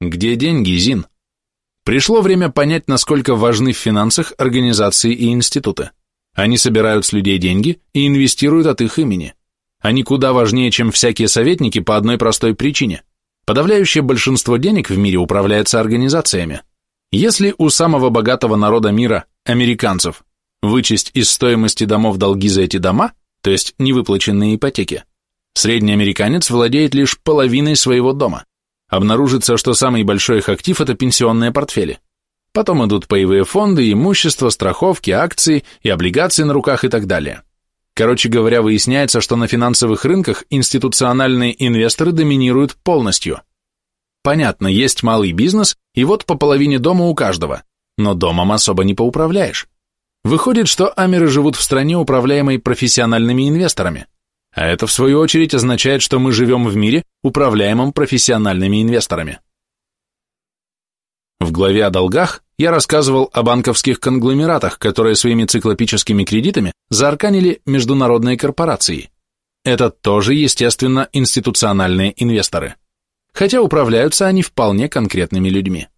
Где деньги, Зин? Пришло время понять, насколько важны в финансах организации и институты. Они собирают с людей деньги и инвестируют от их имени. Они куда важнее, чем всякие советники по одной простой причине. Подавляющее большинство денег в мире управляется организациями. Если у самого богатого народа мира, американцев, вычесть из стоимости домов долги за эти дома, то есть невыплаченные ипотеки, средний американец владеет лишь половиной своего дома. Обнаружится, что самый большой их актив – это пенсионные портфели. Потом идут паевые фонды, имущество, страховки, акции и облигации на руках и так далее. Короче говоря, выясняется, что на финансовых рынках институциональные инвесторы доминируют полностью. Понятно, есть малый бизнес, и вот по половине дома у каждого, но домом особо не поуправляешь. Выходит, что амеры живут в стране, управляемой профессиональными инвесторами. А это, в свою очередь, означает, что мы живем в мире, управляемом профессиональными инвесторами. В главе о долгах я рассказывал о банковских конгломератах, которые своими циклопическими кредитами заарканили международные корпорации. Это тоже, естественно, институциональные инвесторы. Хотя управляются они вполне конкретными людьми.